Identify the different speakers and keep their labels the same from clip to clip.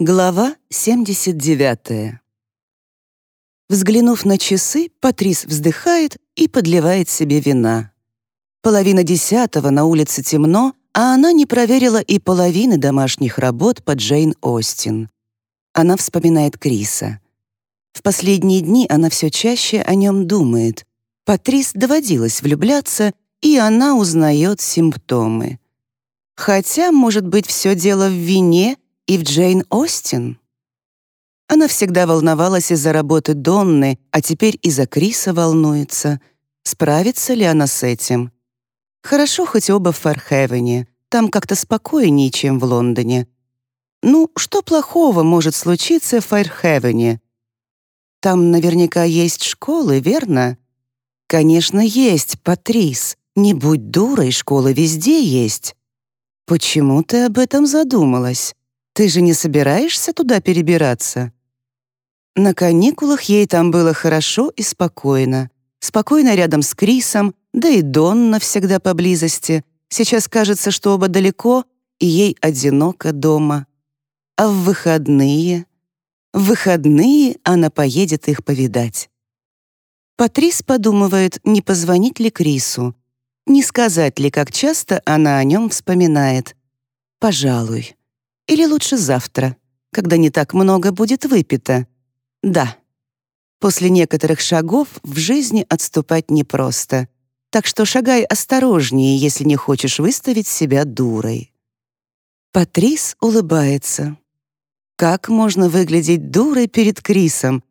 Speaker 1: Глава 79. Взглянув на часы, Патрис вздыхает и подливает себе вина. Половина десятого, на улице темно, а она не проверила и половины домашних работ по Джейн Остин. Она вспоминает Криса. В последние дни она все чаще о нем думает. Патрис доводилось влюбляться, и она узнает симптомы. Хотя, может быть, все дело в вине — и в Джейн Остин. Она всегда волновалась из-за работы Донны, а теперь из-за Криса волнуется. Справится ли она с этим? Хорошо хоть оба в Фархевене, там как-то спокойнее, чем в Лондоне. Ну, что плохого может случиться в Фархевене? Там наверняка есть школы, верно? Конечно, есть, Патрис. Не будь дурой, школы везде есть. Почему ты об этом задумалась? Ты же не собираешься туда перебираться?» На каникулах ей там было хорошо и спокойно. Спокойно рядом с Крисом, да и Донна всегда поблизости. Сейчас кажется, что оба далеко, и ей одиноко дома. А в выходные? В выходные она поедет их повидать. Патрис подумывает, не позвонить ли Крису, не сказать ли, как часто она о нем вспоминает. Пожалуй. Или лучше завтра, когда не так много будет выпито? Да. После некоторых шагов в жизни отступать непросто. Так что шагай осторожнее, если не хочешь выставить себя дурой. Патрис улыбается. Как можно выглядеть дурой перед Крисом?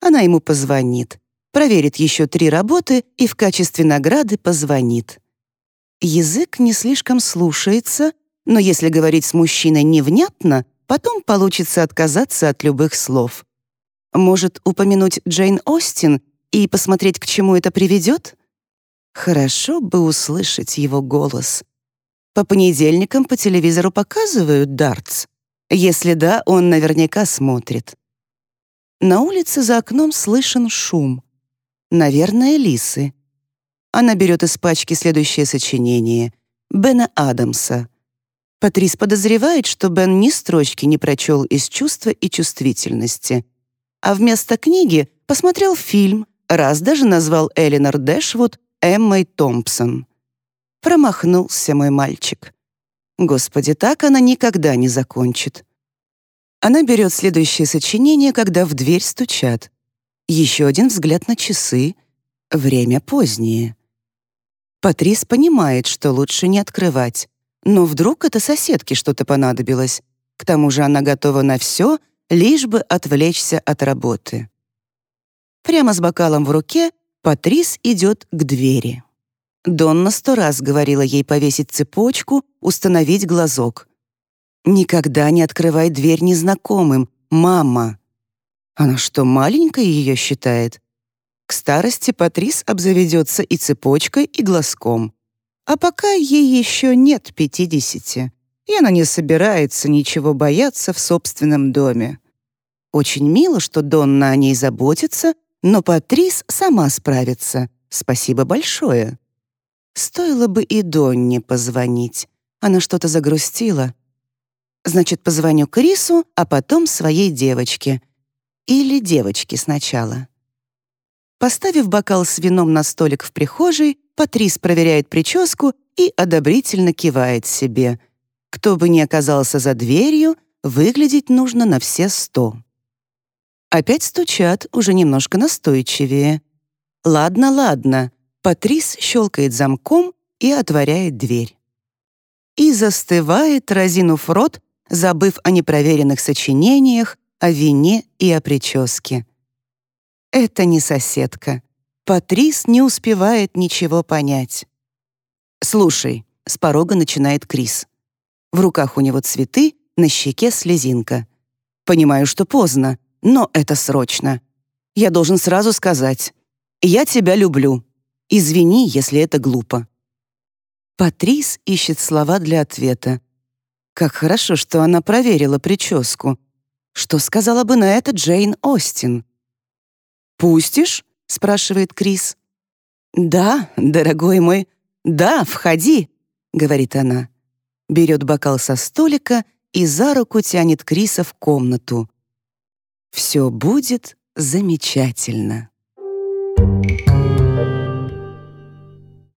Speaker 1: Она ему позвонит, проверит еще три работы и в качестве награды позвонит. Язык не слишком слушается — но если говорить с мужчиной невнятно, потом получится отказаться от любых слов. Может, упомянуть Джейн Остин и посмотреть, к чему это приведет? Хорошо бы услышать его голос. По понедельникам по телевизору показывают дартс. Если да, он наверняка смотрит. На улице за окном слышен шум. Наверное, лисы. Она берет из пачки следующее сочинение — Бена Адамса — Патрис подозревает, что Бен ни строчки не прочел из чувства и чувствительности, а вместо книги посмотрел фильм, раз даже назвал Эленор Дэшвуд Эммой Томпсон. Промахнулся мой мальчик. Господи, так она никогда не закончит. Она берет следующее сочинение, когда в дверь стучат. Еще один взгляд на часы. Время позднее. Патрис понимает, что лучше не открывать. Но вдруг это соседке что-то понадобилось. К тому же она готова на все, лишь бы отвлечься от работы. Прямо с бокалом в руке Патрис идет к двери. Донна сто раз говорила ей повесить цепочку, установить глазок. «Никогда не открывай дверь незнакомым, мама!» Она что, маленькая ее считает? К старости Патрис обзаведется и цепочкой, и глазком. А пока ей еще нет пятидесяти, и она не собирается ничего бояться в собственном доме. Очень мило, что Донна о ней заботится, но Патрис сама справится. Спасибо большое. Стоило бы и Донне позвонить. Она что-то загрустила. Значит, позвоню Крису, а потом своей девочке. Или девочке сначала. Поставив бокал с вином на столик в прихожей, Патрис проверяет прическу и одобрительно кивает себе. Кто бы ни оказался за дверью, выглядеть нужно на все сто. Опять стучат, уже немножко настойчивее. «Ладно, ладно». Патрис щелкает замком и отворяет дверь. И застывает, разинув рот, забыв о непроверенных сочинениях, о вине и о прическе. Это не соседка. Патрис не успевает ничего понять. «Слушай», — с порога начинает Крис. В руках у него цветы, на щеке слезинка. «Понимаю, что поздно, но это срочно. Я должен сразу сказать. Я тебя люблю. Извини, если это глупо». Патрис ищет слова для ответа. Как хорошо, что она проверила прическу. Что сказала бы на это Джейн Остин? «Пустишь?» — спрашивает Крис. «Да, дорогой мой, да, входи», — говорит она. Берет бокал со столика и за руку тянет Криса в комнату. Все будет замечательно.